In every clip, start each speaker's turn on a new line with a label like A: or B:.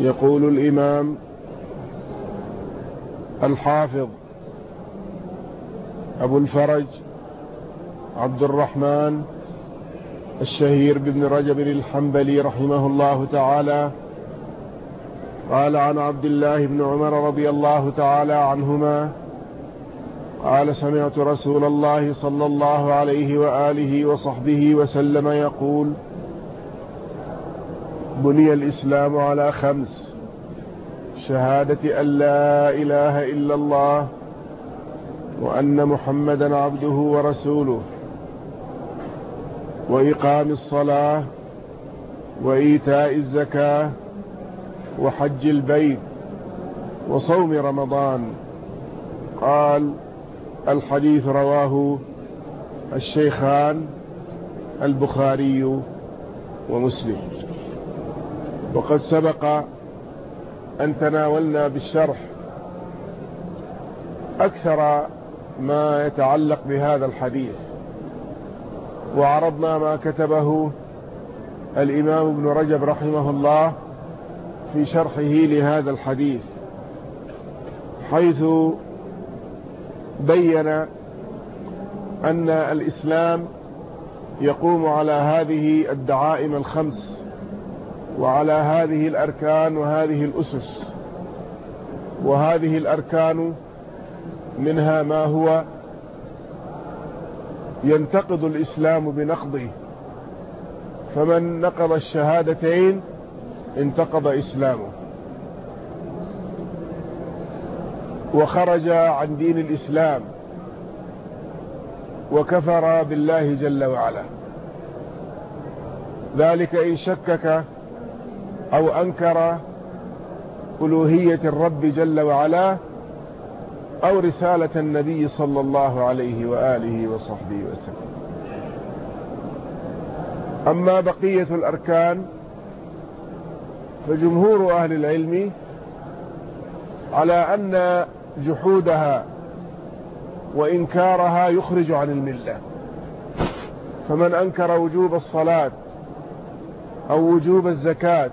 A: يقول الإمام الحافظ أبو الفرج عبد الرحمن الشهير بن رجب الحنبلي رحمه الله تعالى قال عن عبد الله بن عمر رضي الله تعالى عنهما قال سمعت رسول الله صلى الله عليه وآله وصحبه وسلم يقول بني الإسلام على خمس. شهادة أن لا إله إلا الله وأن محمدا عبده ورسوله. وإقام الصلاة وإيتاء الزكاة وحج البيت وصوم رمضان. قال الحديث رواه الشيخان البخاري ومسلم. وقد سبق أن تناولنا بالشرح أكثر ما يتعلق بهذا الحديث وعرضنا ما كتبه الإمام ابن رجب رحمه الله في شرحه لهذا الحديث حيث بين أن الإسلام يقوم على هذه الدعائم الخمس. وعلى هذه الأركان وهذه الأسس وهذه الأركان منها ما هو ينتقد الإسلام بنقضه. فمن نقض الشهادتين انتقض إسلامه. وخرج عن دين الإسلام وكفر بالله جل وعلا. ذلك إن شكك أو أنكر ألوهية الرب جل وعلا أو رسالة النبي صلى الله عليه وآله وصحبه وسلم. أما بقية الأركان فجمهور أهل العلم على أن جحودها وإنكارها يخرج عن الملة. فمن أنكر وجوب الصلاة أو وجوب الزكاة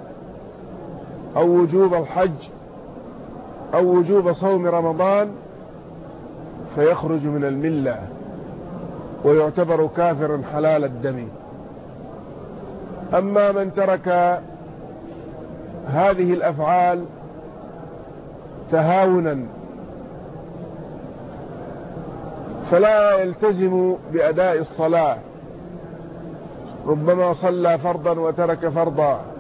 A: أو وجوب الحج أو وجوب صوم رمضان فيخرج من الملة ويعتبر كافرا حلال الدم. أما من ترك هذه الأفعال تهاونا فلا يلتزم بأداء الصلاة ربما صلى فرضا وترك فرضا.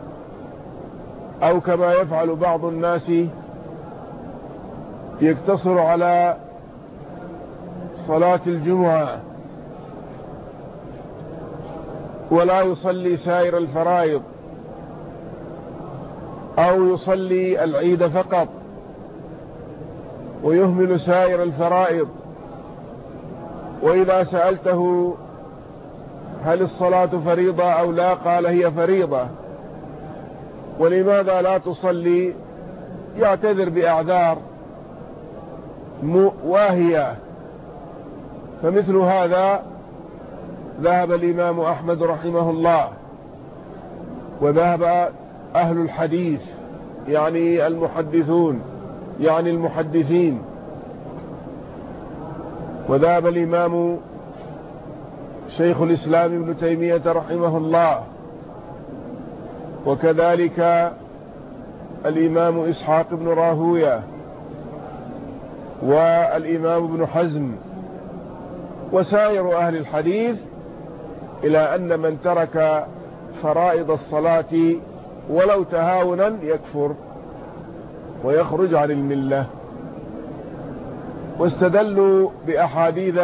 A: أو كما يفعل بعض الناس يقتصر على صلاة الجمعة ولا يصلي سائر الفرائض أو يصلي العيد فقط ويهمل سائر الفرائض. وإذا سألته هل الصلاة فريضة أو لا قال هي فريضة. ولماذا لا تصلي؟ يعتذر بأعذار واهية. فمثل هذا ذهب الإمام أحمد رحمه الله وذهب أهل الحديث يعني المحدثون يعني المحدثين. وذهب الإمام شيخ الإسلام ابن تيمية رحمه الله وكذلك الإمام إسحاق بن راهوية والإمام ابن حزم وسائر أهل الحديث إلى أن من ترك فرائض الصلاة ولو تهاونا يكفر ويخرج عن الملة. واستدلوا بأحاديث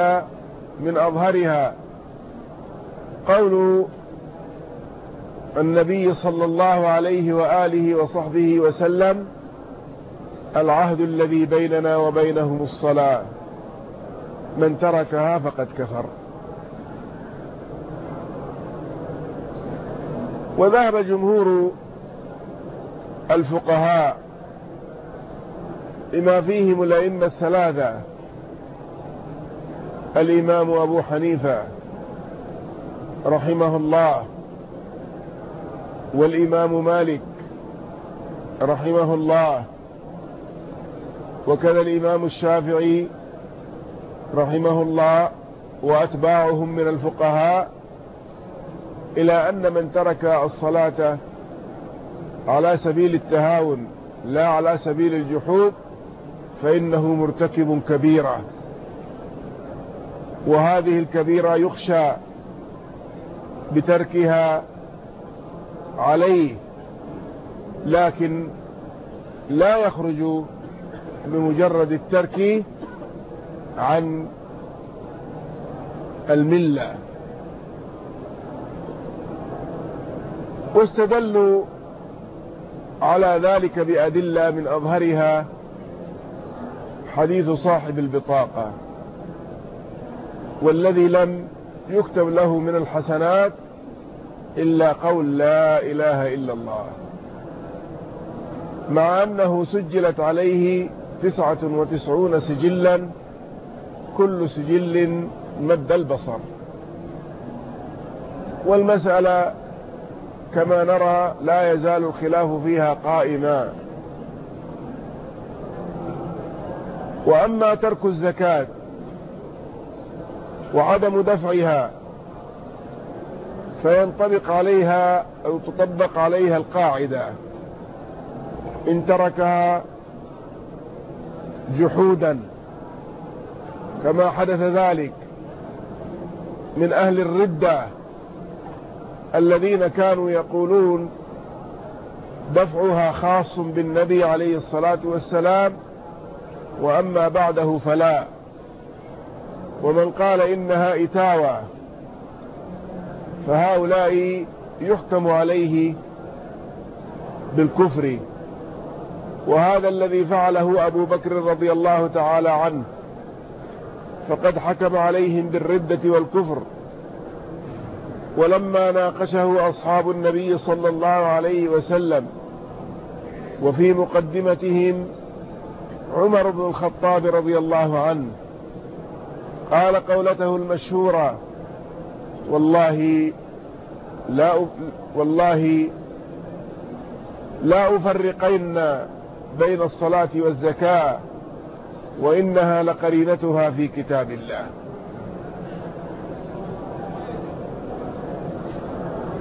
A: من أظهرها. قول النبي صلى الله عليه وآله وصحبه وسلم العهد الذي بيننا وبينهم الصلاة. من تركها فقد كفر. وذهب جمهور الفقهاء بما فيهم الأئمة الثلاثة. الإمام أبو حنيفة رحمه الله والإمام مالك رحمه الله وكذا الإمام الشافعي رحمه الله وأتباعهم من الفقهاء إلى أن من ترك الصلاة على سبيل التهاون لا على سبيل الجحود فإنه مرتكب كبيرة. وهذه الكبيرة يخشى بتركها عليه لكن لا يخرج بمجرد الترك عن الملة. واستدلوا على ذلك بأدلة من أظهرها حديث صاحب البطاقة والذي لم يكتب له من الحسنات إلا قول لا إله إلا الله. مع أنه سجلت عليه تسعة وتسعون سجلا كل سجل مد البصر. والمسألة كما نرى لا يزال الخلاف فيها قائما. وأما ترك الزكاة وعدم دفعها فينطبق عليها أو تطبق عليها القاعدة. إن تركها جحودا كما حدث ذلك من أهل الردة الذين كانوا يقولون دفعها خاص بالنبي عليه الصلاة والسلام وأما بعده فلا. ومن قال إنها إتاوى فهؤلاء يحكم عليه بالكفر. وهذا الذي فعله أبو بكر رضي الله تعالى عنه. فقد حكم عليهم بالردة والكفر. ولما ناقشه أصحاب النبي صلى الله عليه وسلم وفي مقدمتهم عمر بن الخطاب رضي الله عنه قال قولته المشهورة والله لا والله لا أفرقين بين الصلاة والزكاة وإنها لقرينتها في كتاب الله.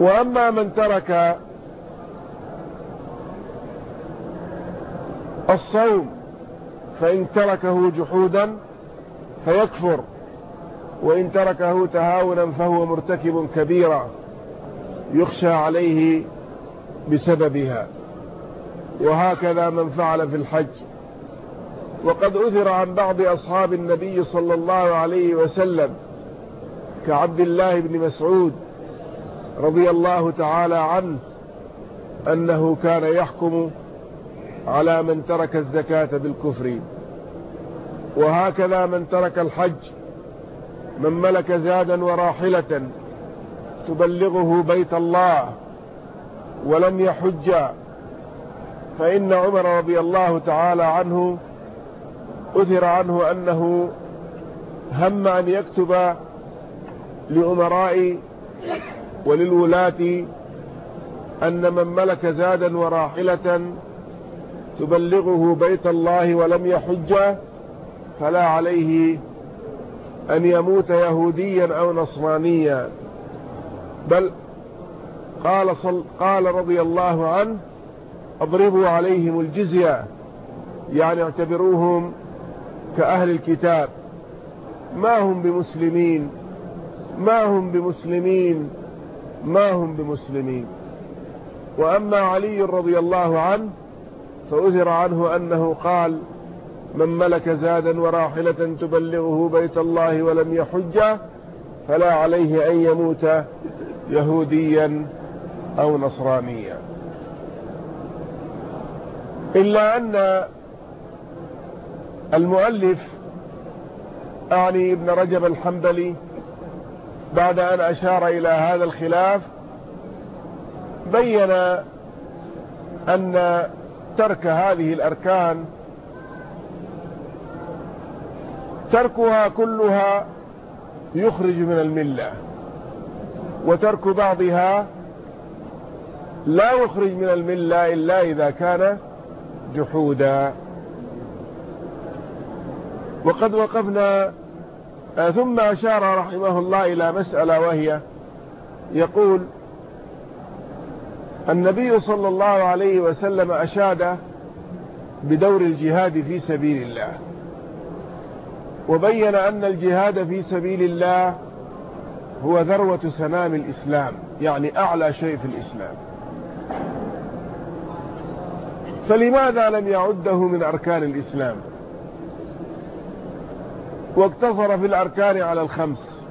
A: وأما من ترك الصوم فإن تركه جحودا فيكفر. وإن تركه تهاونا فهو مرتكب كبيرا يخشى عليه بسببها. وهكذا من فعل في الحج. وقد أثر عن بعض أصحاب النبي صلى الله عليه وسلم كعبد الله بن مسعود رضي الله تعالى عنه أنه كان يحكم على من ترك الزكاة بالكفر. وهكذا من ترك الحج من ملك زادا وراحلة تبلغه بيت الله ولم يحج فإن عمر رضي الله تعالى عنه أثر عنه أنه هم أن يكتب لأمراء وللولاة أن من ملك زادا وراحلة تبلغه بيت الله ولم يحج فلا عليه أن يموت يهوديا أو نصرانيا. بل قال, صل قال رضي الله عنه اضربوا عليهم الجزية. يعني اعتبروهم كأهل الكتاب. ما هم بمسلمين؟ ما هم بمسلمين؟ ما هم بمسلمين؟ وأما علي رضي الله عنه فأثر عنه أنه قال من ملك زادا وراحلة تبلغه بيت الله ولم يحج فلا عليه أن يموت يهوديا أو نصرانيا. إلا أن المؤلف أعني ابن رجب الحنبلي بعد أن أشار إلى هذا الخلاف بين أن ترك هذه الأركان تركها كلها يخرج من الملة. وترك بعضها لا يخرج من الملة إلا إذا كان جحودا. وقد وقفنا آه، ثم أشار رحمه الله إلى مسألة وهي يقول النبي صلى الله عليه وسلم أشاد بدور الجهاد في سبيل الله. وبين أن الجهاد في سبيل الله هو ذروة سنام الإسلام يعني أعلى شيء في الإسلام. فلماذا لم يعده من أركان الإسلام؟ واقتصر في الأركان على الخمس.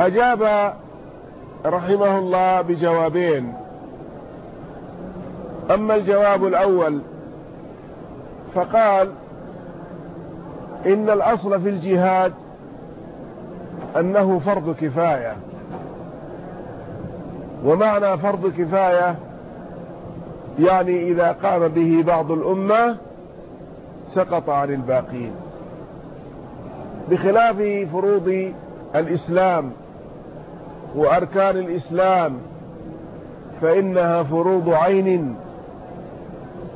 A: أجاب رحمه الله بجوابين. أما الجواب الأول فقال إن الأصل في الجهاد أنه فرض كفاية. ومعنى فرض كفاية يعني إذا قام به بعض الأمة سقط عن الباقين. بخلاف فروض الإسلام وأركان الإسلام فإنها فروض عين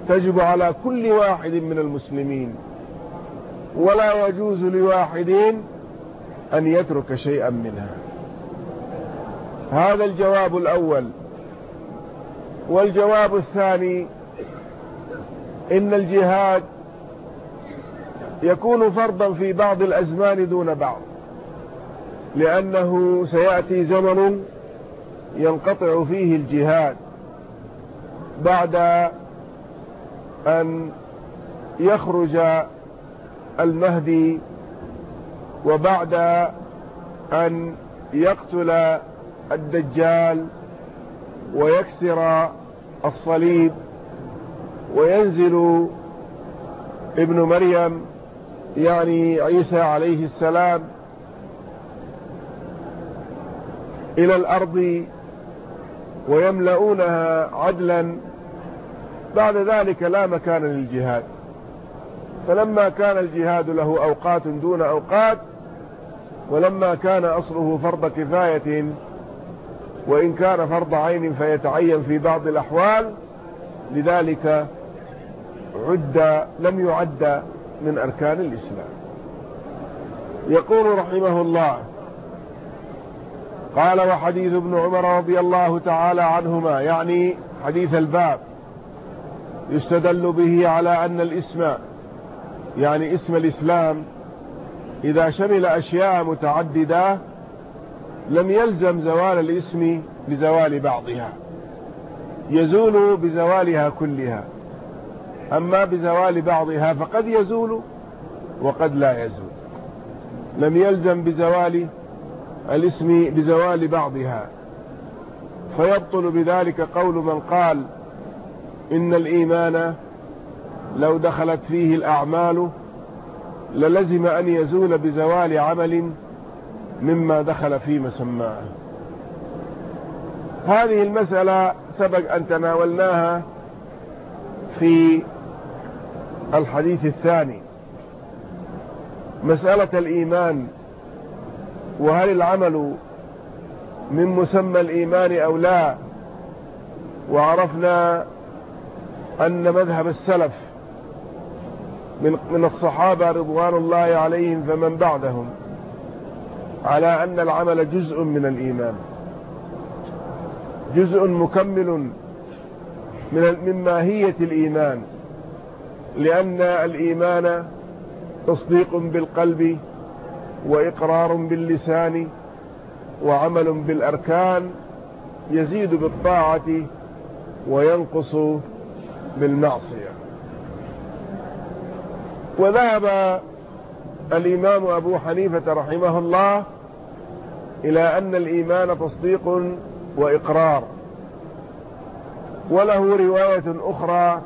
A: تجب على كل واحد من المسلمين. ولا يجوز لواحد أن يترك شيئا منها. هذا الجواب الأول. والجواب الثاني إن الجهاد يكون فرضا في بعض الأزمان دون بعض لأنه سيأتي زمن ينقطع فيه الجهاد بعد أن يخرج المهدي وبعد أن يقتل الدجال ويكسر الصليب وينزل ابن مريم يعني عيسى عليه السلام إلى الأرض ويملؤونها عدلا بعد ذلك لا مكان للجهاد. فلما كان الجهاد له أوقات دون أوقات ولما كان أصله فرض كفاية وإن كان فرض عين فيتعين في بعض الأحوال لذلك عد لم يعد من أركان الإسلام. يقول رحمه الله قال وحديث ابن عمر رضي الله تعالى عنهما يعني حديث الباب يستدل به على أن الاسم يعني اسم الإسلام إذا شمل أشياء متعددة لم يلزم زوال الاسم بزوال بعضها. يزول بزوالها كلها. أما بزوال بعضها فقد يزول وقد لا يزول. لم يلزم بزوال الاسم بزوال بعضها. فيبطل بذلك قول من قال إن الإيمان لو دخلت فيه الأعمال للزم أن يزول بزوال عمل مما دخل في مسماه هذه المسألة سبق أن تناولناها في الحديث الثاني. مسألة الإيمان وهل العمل من مسمى الإيمان أو لا؟ وعرفنا أن مذهب السلف من, من الصحابة رضوان الله عليهم فمن بعدهم على أن العمل جزء من الإيمان جزء مكمل من من ماهية الإيمان لأن الإيمان تصديق بالقلب وإقرار باللسان وعمل بالأركان يزيد بالطاعة وينقص بالمعصية. وذهب الإمام أبو حنيفة رحمه الله إلى أن الإيمان تصديق وإقرار. وله رواية أخرى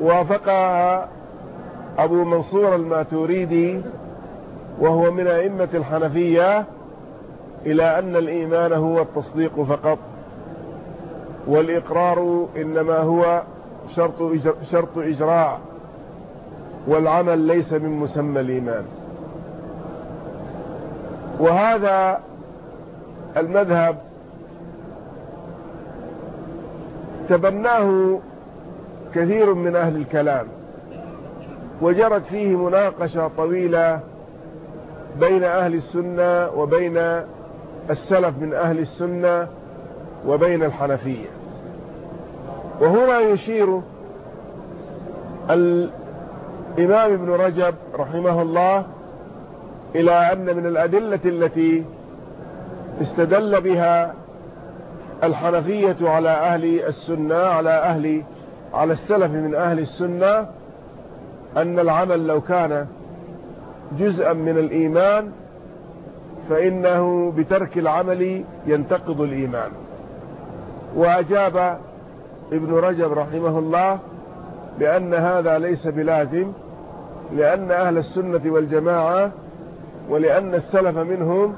A: وافقها أبو منصور الماتوريدي وهو من أئمة الحنفية إلى أن الإيمان هو التصديق فقط. والإقرار إنما هو شرط, شرط إجراء. والعمل ليس من مسمى الإيمان. وهذا المذهب تبناه كثير من أهل الكلام وجرت فيه مناقشة طويلة بين أهل السنة وبين السلف من أهل السنة وبين الحنفية. وهنا يشير الإمام ابن رجب رحمه الله إلى أن من الأدلة التي استدل بها الحنفية على أهل السنة على أهل على السلف من أهل السنة أن العمل لو كان جزءا من الإيمان فإنه بترك العمل ينتقض الإيمان. وأجاب ابن رجب رحمه الله بأن هذا ليس بلازم لأن أهل السنة والجماعة ولأن السلف منهم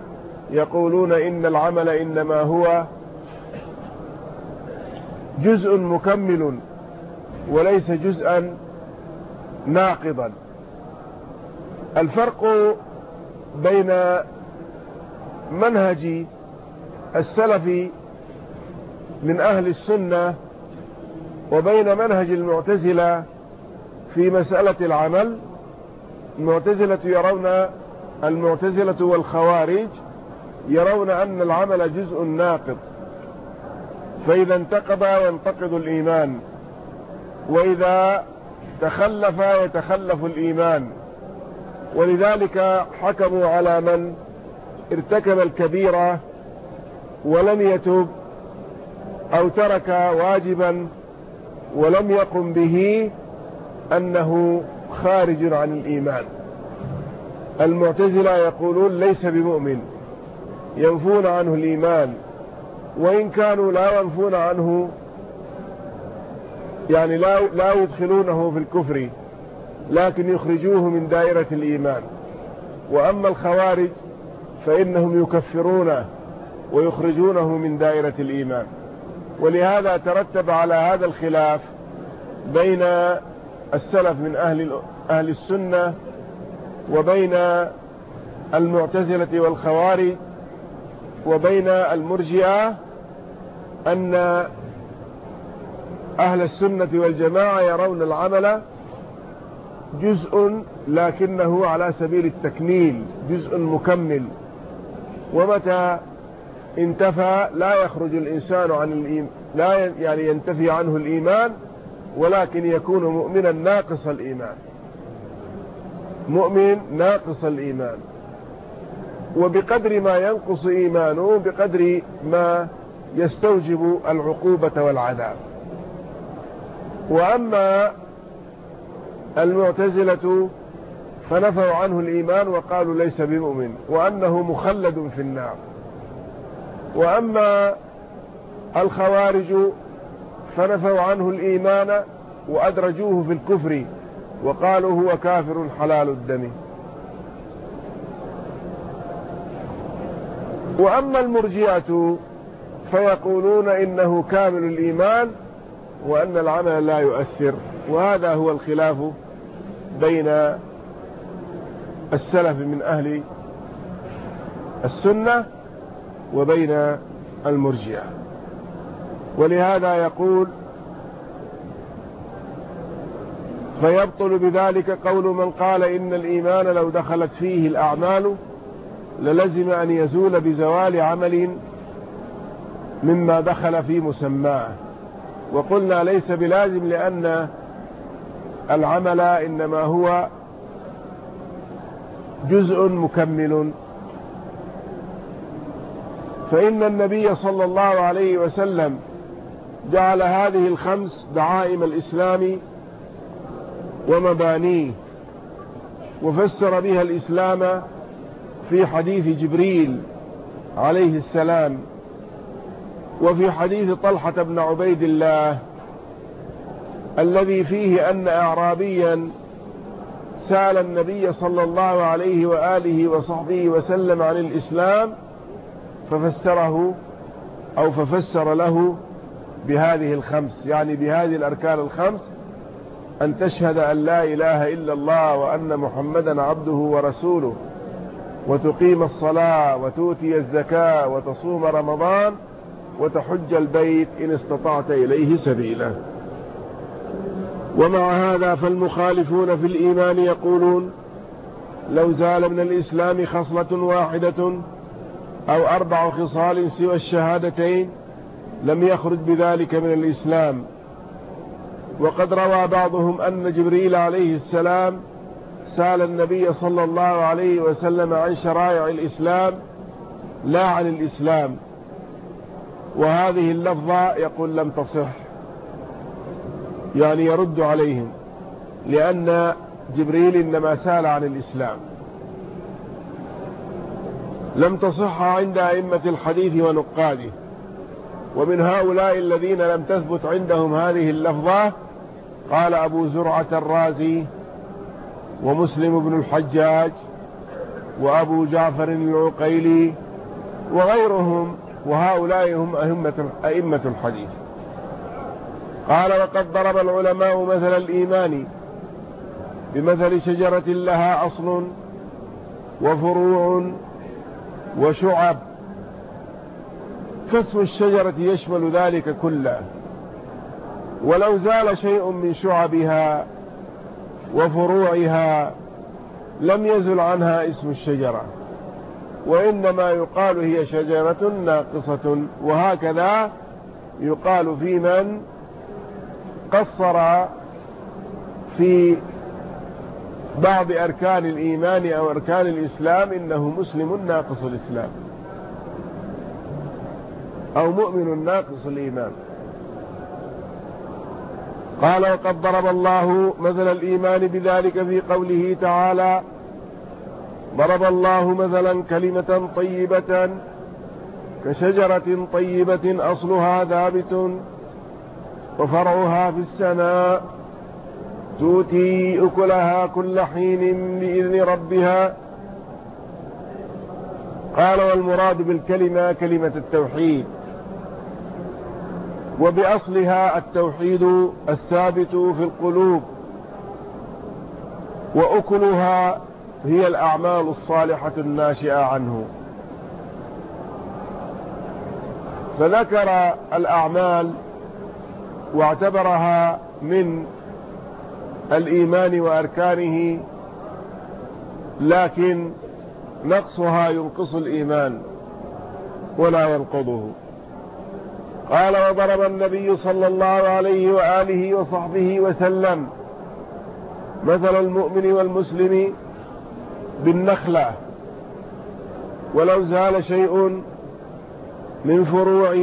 A: يقولون إن العمل إنما هو جزء مكمل وليس جزءا ناقضا. الفرق بين منهج السلف من أهل السنة وبين منهج المعتزلة في مسألة العمل المعتزلة يرون المعتزلة والخوارج يرون أن العمل جزء ناقض. فإذا انتقض ينتقض الإيمان وإذا تخلف يتخلف الإيمان. ولذلك حكموا على من؟ ارتكب الكبيرة ولم يتب أو ترك واجبا ولم يقم به أنه خارج عن الإيمان. المعتزلة يقولون ليس بمؤمن. ينفون عنه الإيمان. وإن كانوا لا ينفون عنه يعني لا, لا يدخلونه في الكفر لكن يخرجوه من دائرة الإيمان. وأما الخوارج فإنهم يكفرونه ويخرجونه من دائرة الإيمان. ولهذا ترتب على هذا الخلاف بين السلف من أهل, أهل السنة وبين المعتزلة والخوارج وبين المرجئة أن أهل السنة والجماعة يرون العمل جزء لكنه على سبيل التكميل جزء مكمل. ومتى انتفى؟ لا يخرج الإنسان عن الإيمان لا يعني ينتفي عنه الإيمان ولكن يكون مؤمنا ناقص الإيمان. مؤمن ناقص الإيمان. وبقدر ما ينقص إيمانه بقدر ما يستوجب العقوبة والعذاب. وأما المعتزلة فنفوا عنه الإيمان وقالوا ليس بمؤمن وأنه مخلد في النار. وأما الخوارج فنفوا عنه الإيمان وأدرجوه في الكفر وقالوا هو كافر حلال الدم. وأما المرجئة فيقولون إنه كامل الإيمان وأن العمل لا يؤثر وهذا هو الخلاف بين السلف من أهل السنة وبين المرجئة. ولهذا يقول فيبطل بذلك قول من قال إن الإيمان لو دخلت فيه الأعمال للزم أن يزول بزوال عمل مما دخل في مسماه. وقلنا ليس بلازم لأن العمل إنما هو جزء مكمل. فإن النبي صلى الله عليه وسلم جعل هذه الخمس دعائم الإسلام ومبانيه وفسر بها الإسلام في حديث جبريل عليه السلام وفي حديث طلحة بن عبيد الله الذي فيه أن أعرابيا سأل النبي صلى الله عليه وآله وصحبه وسلم عن الإسلام ففسره أو ففسر له بهذه الخمس يعني بهذه الأركان الخمس أن تشهد أن لا إله إلا الله وأن محمدا عبده ورسوله وتقيم الصلاة وتؤتي الزكاة وتصوم رمضان وتحج البيت إن استطعت إليه سبيلا. ومع هذا فالمخالفون في الإيمان يقولون لو زال من الإسلام خصلة واحدة أو أربع خصال سوى الشهادتين لم يخرج بذلك من الإسلام. وقد روى بعضهم أن جبريل عليه السلام سأل النبي صلى الله عليه وسلم عن شرائع الإسلام لا عن الإسلام. وهذه اللفظة يقول لم تصح يعني يرد عليهم لأن جبريل إنما سأل عن الإسلام. لم تصح عند أئمة الحديث ونقاده. ومن هؤلاء الذين لم تثبت عندهم هذه اللفظة قال أبو زرعة الرازي ومسلم بن الحجاج وأبو جعفر العقيلي وغيرهم وهؤلاء هم أئمة, أئمة الحديث. قال وقد ضرب العلماء مثل الإيمان بمثل شجرة لها أصل وفروع وشعب فاسم الشجرة يشمل ذلك كله. ولو زال شيء من شعبها وفروعها لم يزل عنها اسم الشجرة. وإنما يقال هي شجرة ناقصة وهكذا يقال في من قصر في بعض أركان الإيمان أو أركان الإسلام إنه مسلم ناقص الإسلام. أو مؤمن ناقص الإيمان. قال وقد ضرب الله مثل الإيمان بذلك في قوله تعالى ضرب الله مثلا كلمة طيبة كشجرة طيبة أصلها ثابت وفرعها في السماء تؤتي أكلها كل حين بإذن ربها. قال والمراد بالكلمة كلمة التوحيد. وبأصلها التوحيد الثابت في القلوب. وأكلها هي الأعمال الصالحة الناشئة عنه. فذكر الأعمال واعتبرها من الإيمان وأركانه لكن نقصها ينقص الإيمان ولا ينقضه. قال وضرب النبي صلى الله عليه وآله وصحبه وسلم مثل المؤمن والمسلم بالنخلة ولو زال شيء من فروع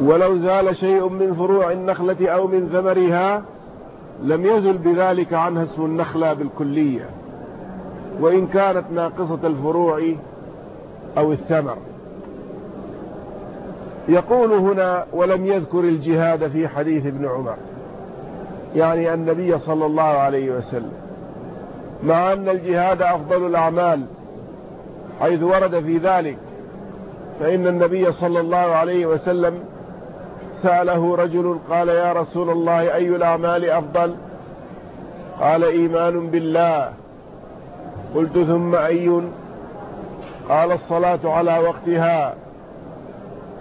A: ولو زال شيء من فروع النخلة أو من ثمرها لم يزل بذلك عنها اسم النخلة بالكلية. وإن كانت ناقصة الفروع أو الثمر. يقول هنا ولم يذكر الجهاد في حديث ابن عمر. يعني النبي صلى الله عليه وسلم. مع أن الجهاد أفضل الأعمال حيث ورد في ذلك فإن النبي صلى الله عليه وسلم سأله رجل قال يا رسول الله أي الأعمال أفضل؟ قال إيمان بالله. قلت ثم أي قال الصلاة على وقتها.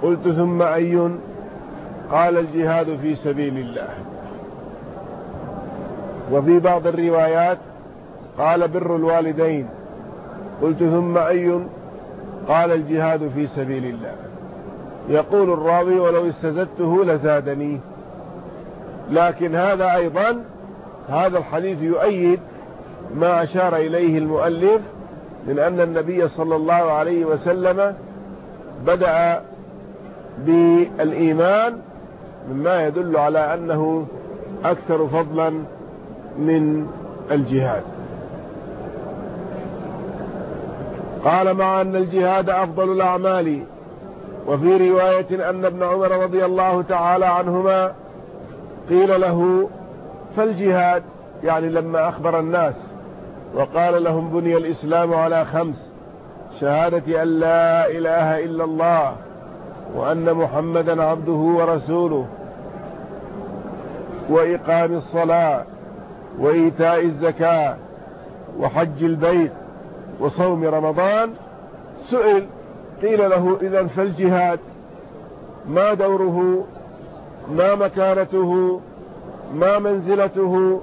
A: قلت ثم أي قال الجهاد في سبيل الله. وفي بعض الروايات قال بر الوالدين. قلت ثم أي قال الجهاد في سبيل الله. يقول الراوي ولو استزدته لزادني. لكن هذا أيضا هذا الحديث يؤيد ما أشار إليه المؤلف من أن النبي صلى الله عليه وسلم بدأ بالإيمان مما يدل على أنه أكثر فضلا من الجهاد. قال مع أن الجهاد أفضل الأعمال وفي رواية أن ابن عمر رضي الله تعالى عنهما قيل له فالجهاد يعني لما أخبر الناس وقال لهم بني الإسلام على خمس شهادة أن لا إله إلا الله وأن محمدا عبده ورسوله وإقام الصلاة وإيتاء الزكاة وحج البيت وصوم رمضان. سئل قيل له إذا فالجهاد ما دوره ما مكانته ما منزلته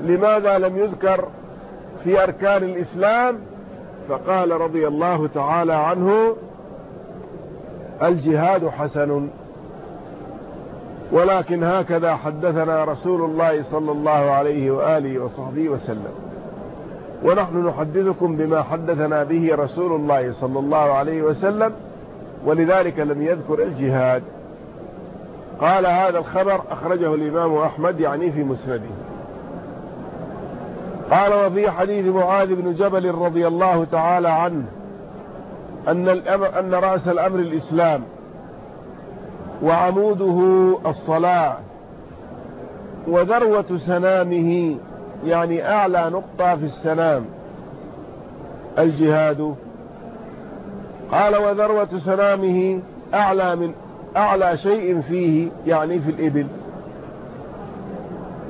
A: لماذا لم يذكر؟ في أركان الإسلام فقال رضي الله تعالى عنه الجهاد حسن. ولكن هكذا حدثنا رسول الله صلى الله عليه وآله وصحبه وسلم. ونحن نحدثكم بما حدثنا به رسول الله صلى الله عليه وسلم ولذلك لم يذكر الجهاد. قال هذا الخبر أخرجه الإمام أحمد يعني في مسنده. قال وفي حديث معاذ بن جبل رضي الله تعالى عنه أن, الأمر أن رأس الأمر الإسلام وعموده الصلاة وذروة سنامه يعني أعلى نقطة في السنام الجهاد. قال وذروة سنامه أعلى من أعلى شيء فيه يعني في الإبل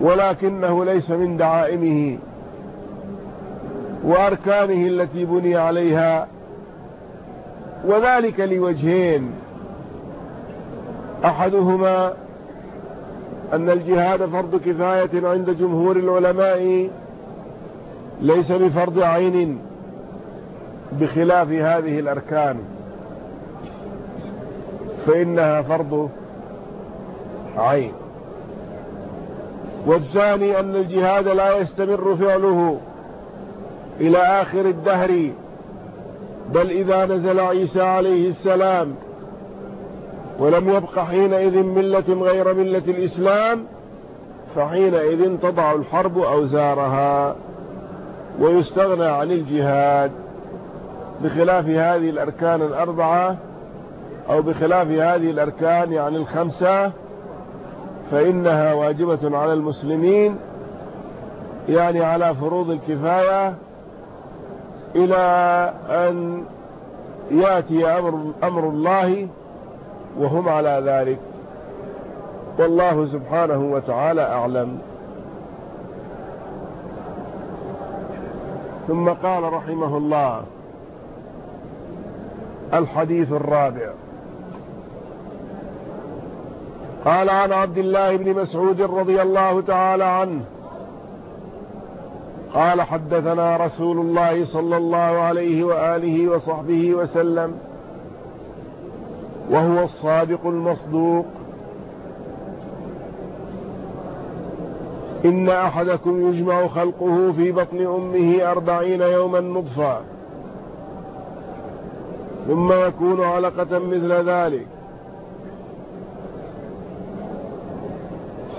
A: ولكنه ليس من دعائمه. وأركانه التي بني عليها وذلك لوجهين. أحدهما أن الجهاد فرض كفاية عند جمهور العلماء ليس بفرض عين بخلاف هذه الأركان فإنها فرض عين. والثاني أن الجهاد لا يستمر فعله. إلى آخر الدهر. بل إذا نزل عيسى عليه السلام ولم يبق حينئذ ملة غير ملة الإسلام فحينئذ تضع الحرب أوزارها ويستغنى عن الجهاد. بخلاف هذه الأركان الأربعة أو بخلاف هذه الأركان يعني الخمسة فإنها واجبة على المسلمين يعني على فروض الكفاية إلى أن يأتي أمر, أمر الله وهم على ذلك. والله سبحانه وتعالى أعلم. ثم قال رحمه الله الحديث الرابع. قال عن عبد الله بن مسعود رضي الله تعالى عنه قال حدثنا رسول الله صلى الله عليه وآله وصحبه وسلم وهو الصادق المصدوق. إن أحدكم يجمع خلقه في بطن أمه أربعين يوما نطفا ثم يكون علقة مثل ذلك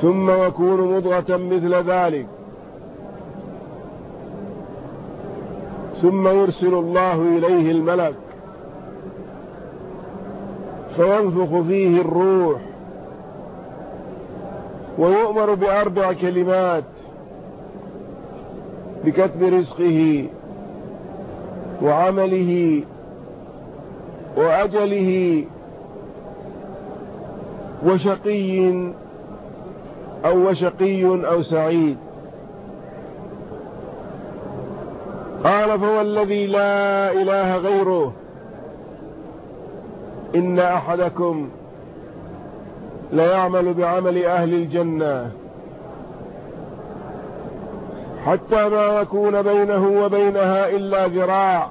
A: ثم يكون مضغة مثل ذلك. ثم يرسل الله إليه الملك فينفخ فيه الروح ويؤمر بأربع كلمات بكتب رزقه وعمله وأجله وشقي أو وشقي أو سعيد. قال فهو الذي لا إله غيره. إن أحدكم ليعمل بعمل أهل الجنة حتى ما يكون بينه وبينها إلا ذراع.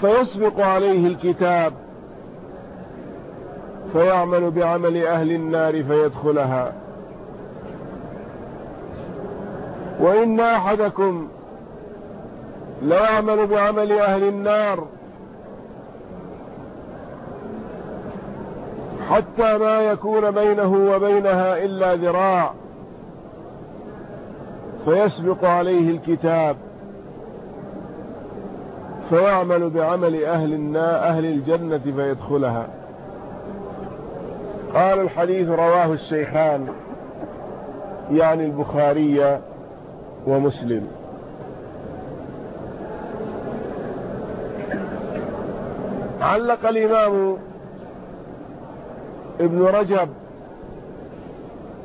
A: فيسبق عليه الكتاب فيعمل بعمل أهل النار فيدخلها. وإن أحدكم ليعمل بعمل أهل النار حتى ما يكون بينه وبينها إلا ذراع فيسبق عليه الكتاب فيعمل بعمل أهل, أهل الجنة فيدخلها. قال الحديث رواه الشيخان يعني البخاري ومسلم. علق الإمام ابن رجب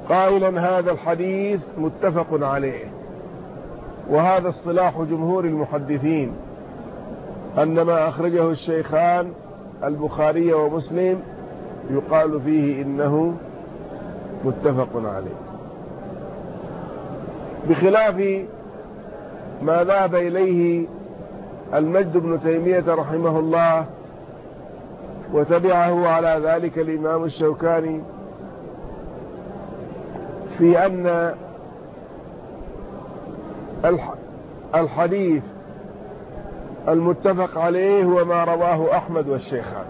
A: قائلا هذا الحديث متفق عليه وهذا اصطلاح جمهور المحدثين أن ما أخرجه الشيخان البخاري ومسلم يقال فيه إنه متفق عليه. بخلاف ما ذهب إليه المجد بن تيمية رحمه الله وتبعه على ذلك الإمام الشوكاني في أن الحديث المتفق عليه هو ما رواه أحمد والشيخان.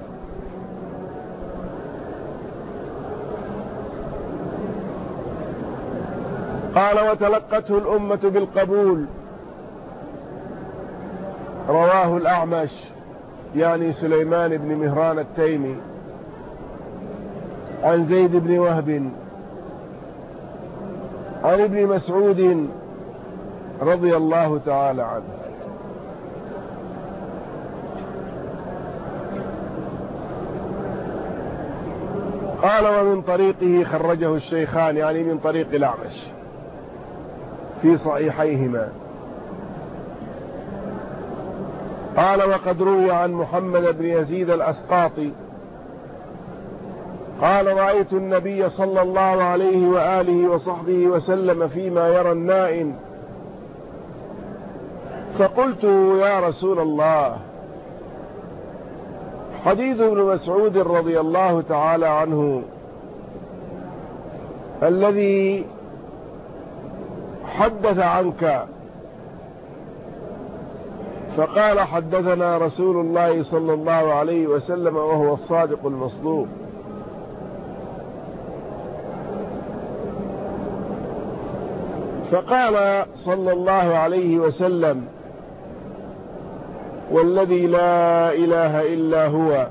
A: قال وتلقته الأمة بالقبول. رواه الأعمش يعني سليمان بن مهران التيمي. عن زيد بن وهب. عن ابن مسعود رضي الله تعالى عنه. قال ومن طريقه خرجه الشيخان يعني من طريق الأعمش. في صحيحيهما. قال وقد روي عن محمد بن يزيد الأسقاطي قال رأيت النبي صلى الله عليه وآله وصحبه وسلم فيما يرى النائم فقلت يا رسول الله حديث ابن مسعود رضي الله تعالى عنه الذي حدث عنك. فقال حدثنا رسول الله صلى الله عليه وسلم وهو الصادق المصدوق. فقال صلى الله عليه وسلم والذي لا إله إلا هو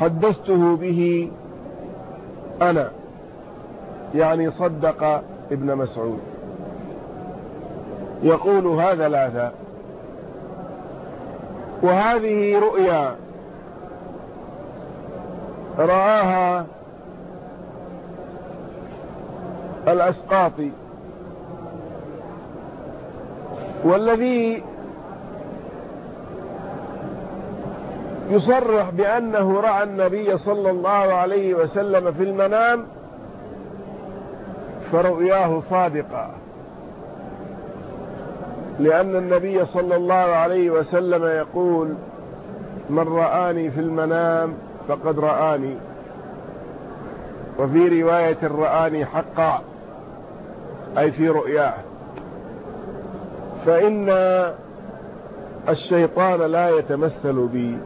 A: حدثته به أنا يعني صدق ابن مسعود. يقول هذا لا ذا. وهذه رؤيا رآها الأسقاطي. والذي يصرح بأنه رأى النبي صلى الله عليه وسلم في المنام فرؤياه صادقة لأن النبي صلى الله عليه وسلم يقول من رآني في المنام فقد رآني. وفي رواية رآني حقا. أي في رؤياه. فإن الشيطان لا يتمثل بي.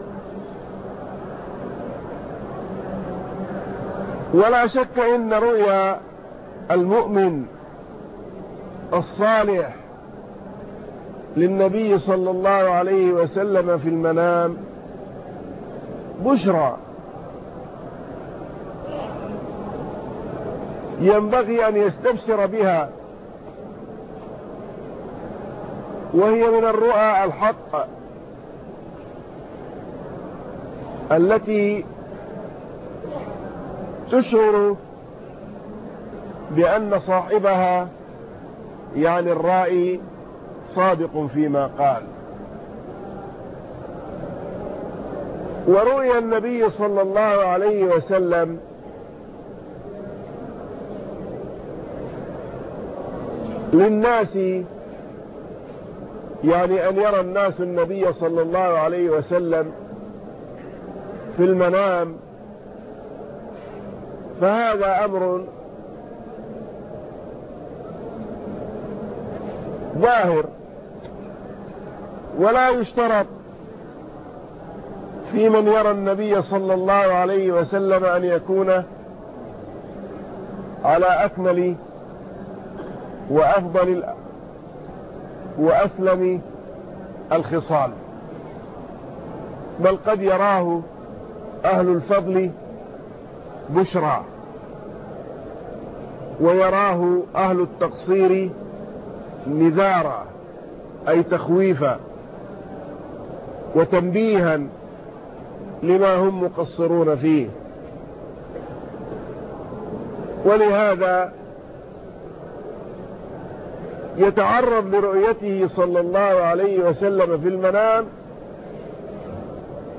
A: ولا شك إن رؤيا المؤمن الصالح للنبي صلى الله عليه وسلم في المنام بشرى. ينبغي أن يستبشر بها وهي من الرؤى الحق التي تشعر بأن صاحبها يعني الرائي صادق فيما قال. ورؤي النبي صلى الله عليه وسلم للناس يعني أن يرى الناس النبي صلى الله عليه وسلم في المنام. فهذا أمر ظاهر ولا يشترط في من يرى النبي صلى الله عليه وسلم أن يكون على أكمل وأفضل وأسلم الخصال. بل قد يراه أهل الفضل بشرى ويراه أهل التقصير نذارا أي تخويفا وتنبيها لما هم مقصرون فيه. يتعرض لرؤيته صلى الله عليه وسلم في المنام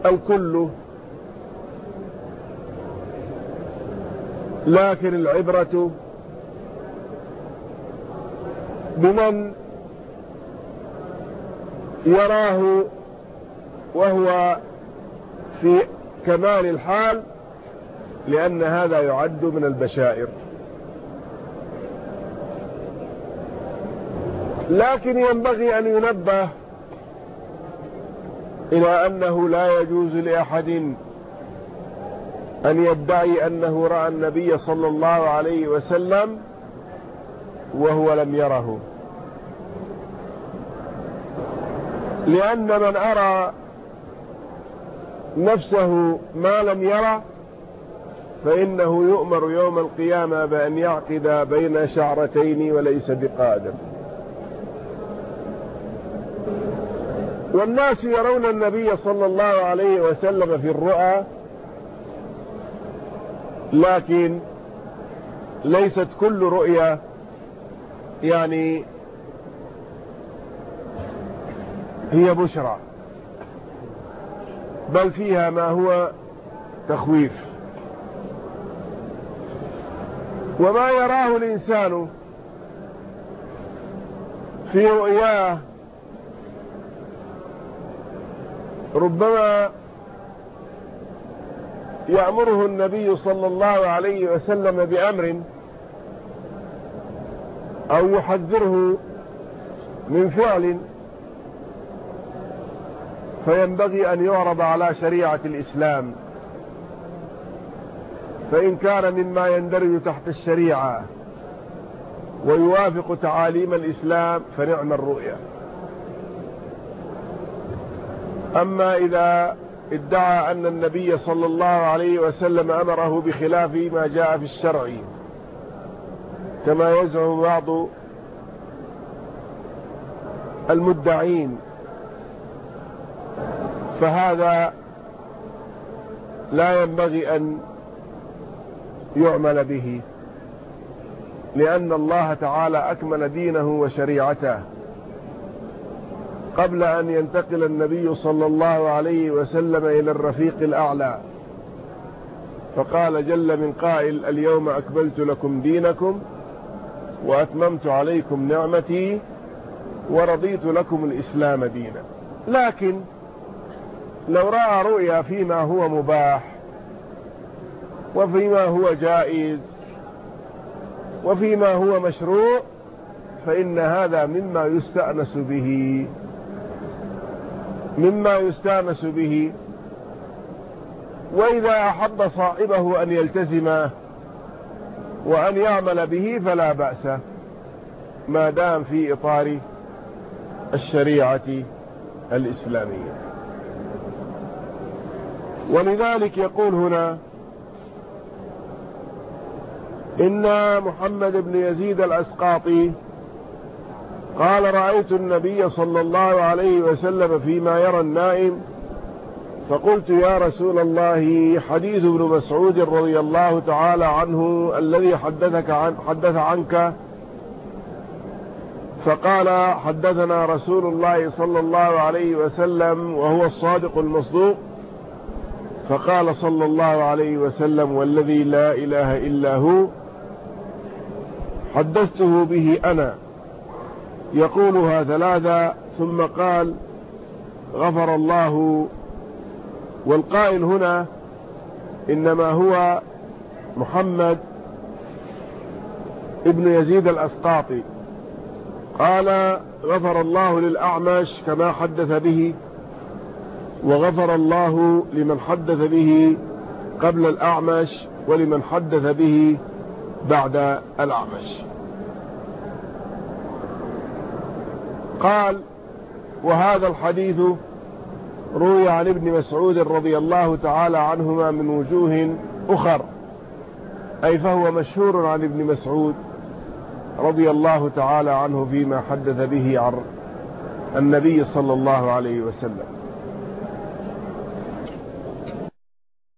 A: الكل لكن العبرة بمن يراه وهو في كمال الحال لأن هذا يعد من البشائر. لكن ينبغي أن ينبه إلى أنه لا يجوز لأحد أن يدعي أنه رأى النبي صلى الله عليه وسلم وهو لم يره. لأن من أرى نفسه ما لم يرى فإنه يؤمر يوم القيامة بأن يعقد بين شعرتين وليس بقادر. والناس يرون النبي صلى الله عليه وسلم في الرؤى لكن ليست كل رؤيا يعني هي بشرى بل فيها ما هو تخويف. وما يراه الإنسان في رؤياه ربما يأمره النبي صلى الله عليه وسلم بأمر أو يحذره من فعل فينبغي أن يعرض على شريعة الإسلام. فإن كان مما يندرج تحت الشريعة ويوافق تعاليم الإسلام فنعم الرؤيا أما إذا ادعى أن النبي صلى الله عليه وسلم أمره بخلاف ما جاء في الشرع كما يزعم بعض المدعين. فهذا لا ينبغي أن يعمل به لأن الله تعالى أكمل دينه وشريعته. قبل أن ينتقل النبي صلى الله عليه وسلم إلى الرفيق الأعلى فقال جل من قائل اليوم أكملت لكم دينكم وأتممت عليكم نعمتي ورضيت لكم الإسلام دينا. لكن لو رأى رؤيا فيما هو مباح وفيما هو جائز وفيما هو مشروع فإن هذا مما يستأنس به مما يستأنس به. وإذا أحب صاحبه أن يلتزم وأن يعمل به فلا بأس ما دام في إطار الشريعة الإسلامية. ولذلك يقول هنا إن محمد بن يزيد الأسقاطي قال رأيت النبي صلى الله عليه وسلم فيما يرى النائم فقلت يا رسول الله حديث ابن مسعود رضي الله تعالى عنه الذي حدثك عن حدث عنك فقال حدثنا رسول الله صلى الله عليه وسلم وهو الصادق المصدوق فقال صلى الله عليه وسلم والذي لا إله إلا هو حدثته به أنا يقولها ثلاثة ثم قال غفر الله والقائل هنا إنما هو محمد ابن يزيد الأسقاطي. قال غفر الله للأعمش كما حدث به وغفر الله لمن حدث به قبل الأعمش ولمن حدث به بعد الأعمش. قال وهذا الحديث روي عن ابن مسعود رضي الله تعالى عنهما من وجوه أخر أي فهو مشهور عن ابن مسعود رضي الله تعالى عنه فيما حدث به عن النبي صلى الله عليه وسلم.